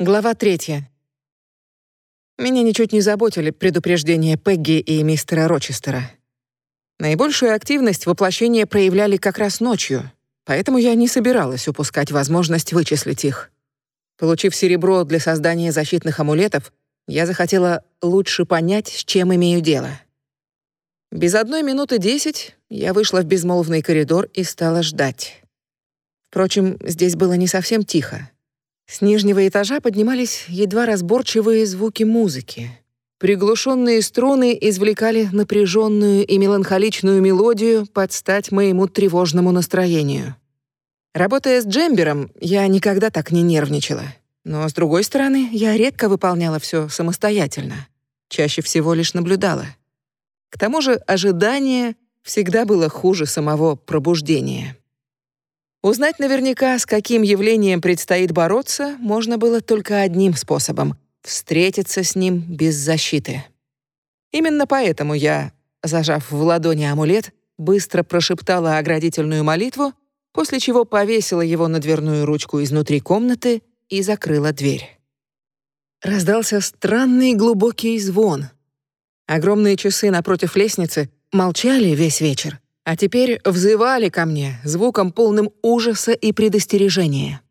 Глава третья. Меня ничуть не заботили предупреждения Пегги и мистера Рочестера. Наибольшую активность воплощения проявляли как раз ночью, поэтому я не собиралась упускать возможность вычислить их. Получив серебро для создания защитных амулетов, я захотела лучше понять, с чем имею дело. Без одной минуты десять я вышла в безмолвный коридор и стала ждать. Впрочем, здесь было не совсем тихо. С нижнего этажа поднимались едва разборчивые звуки музыки. Приглушенные струны извлекали напряженную и меланхоличную мелодию под стать моему тревожному настроению. Работая с джембером, я никогда так не нервничала. Но, с другой стороны, я редко выполняла все самостоятельно. Чаще всего лишь наблюдала. К тому же ожидание всегда было хуже самого пробуждения. Узнать наверняка, с каким явлением предстоит бороться, можно было только одним способом — встретиться с ним без защиты. Именно поэтому я, зажав в ладони амулет, быстро прошептала оградительную молитву, после чего повесила его на дверную ручку изнутри комнаты и закрыла дверь. Раздался странный глубокий звон. Огромные часы напротив лестницы молчали весь вечер, а теперь взывали ко мне звуком полным ужаса и предостережения.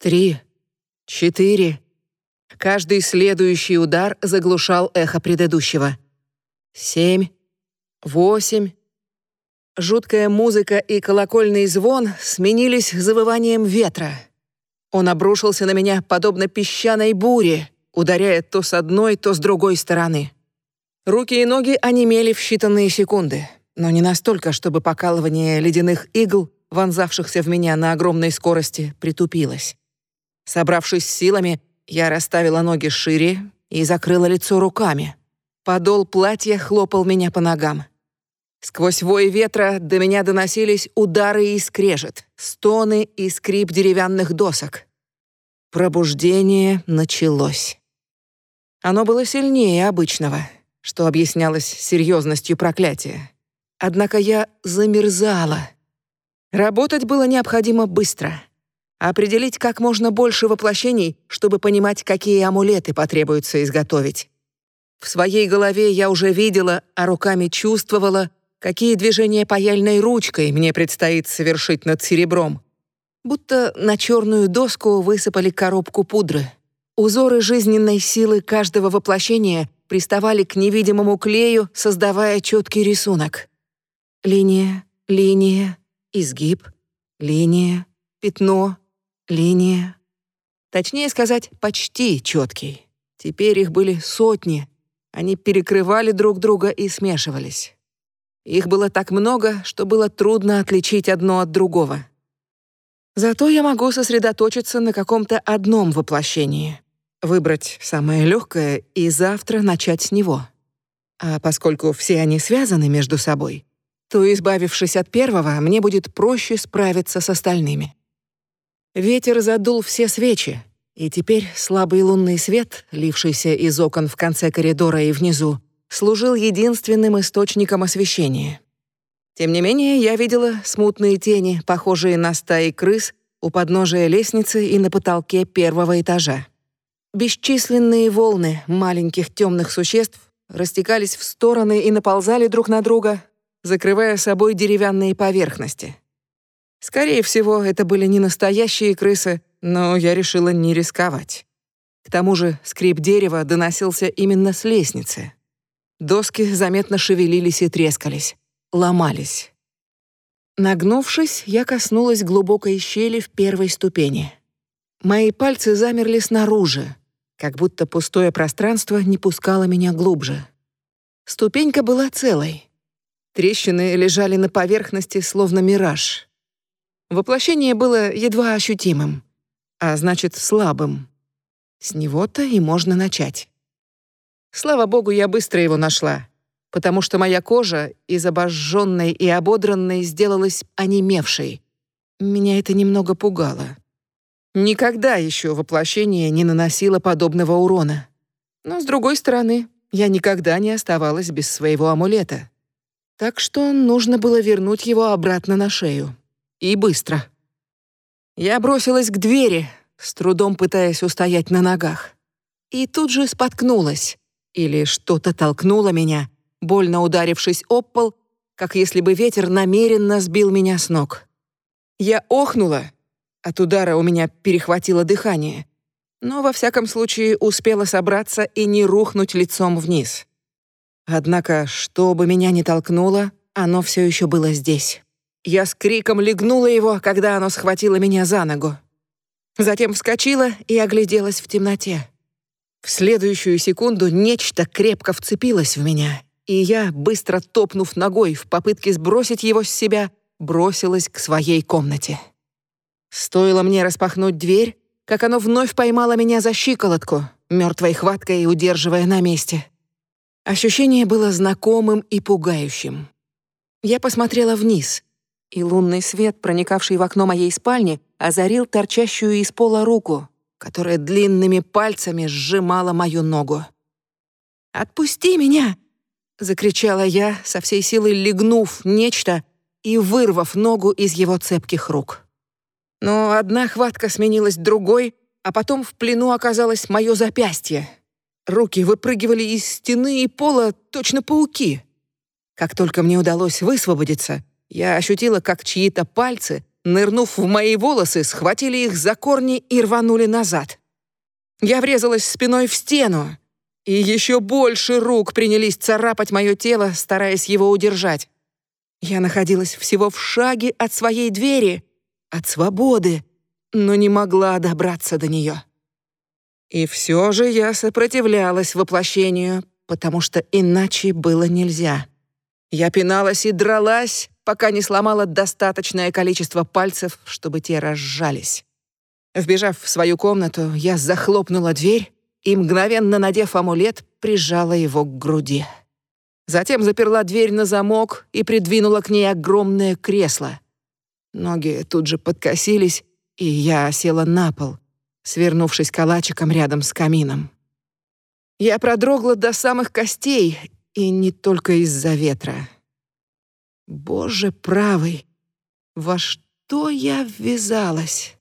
Три, четыре. Каждый следующий удар заглушал эхо предыдущего. Семь, восемь. Жуткая музыка и колокольный звон сменились завыванием ветра. Он обрушился на меня подобно песчаной буре, ударяя то с одной, то с другой стороны. Руки и ноги онемели в считанные секунды но не настолько, чтобы покалывание ледяных игл, вонзавшихся в меня на огромной скорости, притупилось. Собравшись силами, я расставила ноги шире и закрыла лицо руками. Подол платья хлопал меня по ногам. Сквозь вой ветра до меня доносились удары и скрежет, стоны и скрип деревянных досок. Пробуждение началось. Оно было сильнее обычного, что объяснялось серьезностью проклятия. Однако я замерзала. Работать было необходимо быстро. Определить как можно больше воплощений, чтобы понимать, какие амулеты потребуется изготовить. В своей голове я уже видела, а руками чувствовала, какие движения паяльной ручкой мне предстоит совершить над серебром. Будто на черную доску высыпали коробку пудры. Узоры жизненной силы каждого воплощения приставали к невидимому клею, создавая четкий рисунок. Линия, линия, изгиб, линия, пятно, линия. Точнее сказать, почти четкий. Теперь их были сотни. Они перекрывали друг друга и смешивались. Их было так много, что было трудно отличить одно от другого. Зато я могу сосредоточиться на каком-то одном воплощении, выбрать самое легкое и завтра начать с него. А поскольку все они связаны между собой, то, избавившись от первого, мне будет проще справиться с остальными. Ветер задул все свечи, и теперь слабый лунный свет, лившийся из окон в конце коридора и внизу, служил единственным источником освещения. Тем не менее, я видела смутные тени, похожие на стаи крыс, у подножия лестницы и на потолке первого этажа. Бесчисленные волны маленьких темных существ растекались в стороны и наползали друг на друга, закрывая собой деревянные поверхности. Скорее всего, это были не настоящие крысы, но я решила не рисковать. К тому же скрип дерева доносился именно с лестницы. Доски заметно шевелились и трескались, ломались. Нагнувшись, я коснулась глубокой щели в первой ступени. Мои пальцы замерли снаружи, как будто пустое пространство не пускало меня глубже. Ступенька была целой, Трещины лежали на поверхности, словно мираж. Воплощение было едва ощутимым, а значит, слабым. С него-то и можно начать. Слава богу, я быстро его нашла, потому что моя кожа из обожженной и ободранной сделалась онемевшей. Меня это немного пугало. Никогда еще воплощение не наносило подобного урона. Но, с другой стороны, я никогда не оставалась без своего амулета. Так что нужно было вернуть его обратно на шею. И быстро. Я бросилась к двери, с трудом пытаясь устоять на ногах. И тут же споткнулась. Или что-то толкнуло меня, больно ударившись об пол, как если бы ветер намеренно сбил меня с ног. Я охнула. От удара у меня перехватило дыхание. Но во всяком случае успела собраться и не рухнуть лицом вниз. Однако, что бы меня ни толкнуло, оно все еще было здесь. Я с криком легнула его, когда оно схватило меня за ногу. Затем вскочила и огляделась в темноте. В следующую секунду нечто крепко вцепилось в меня, и я, быстро топнув ногой в попытке сбросить его с себя, бросилась к своей комнате. Стоило мне распахнуть дверь, как оно вновь поймало меня за щиколотку, мертвой хваткой удерживая на месте. Ощущение было знакомым и пугающим. Я посмотрела вниз, и лунный свет, проникавший в окно моей спальни, озарил торчащую из пола руку, которая длинными пальцами сжимала мою ногу. «Отпусти меня!» — закричала я, со всей силой легнув нечто и вырвав ногу из его цепких рук. Но одна хватка сменилась другой, а потом в плену оказалось мое запястье, Руки выпрыгивали из стены и пола, точно пауки. Как только мне удалось высвободиться, я ощутила, как чьи-то пальцы, нырнув в мои волосы, схватили их за корни и рванули назад. Я врезалась спиной в стену, и еще больше рук принялись царапать мое тело, стараясь его удержать. Я находилась всего в шаге от своей двери, от свободы, но не могла добраться до нее. И все же я сопротивлялась воплощению, потому что иначе было нельзя. Я пиналась и дралась, пока не сломала достаточное количество пальцев, чтобы те разжались. Вбежав в свою комнату, я захлопнула дверь и, мгновенно надев амулет, прижала его к груди. Затем заперла дверь на замок и придвинула к ней огромное кресло. Ноги тут же подкосились, и я села на пол, свернувшись калачиком рядом с камином. Я продрогла до самых костей, и не только из-за ветра. Боже правый, во что я ввязалась?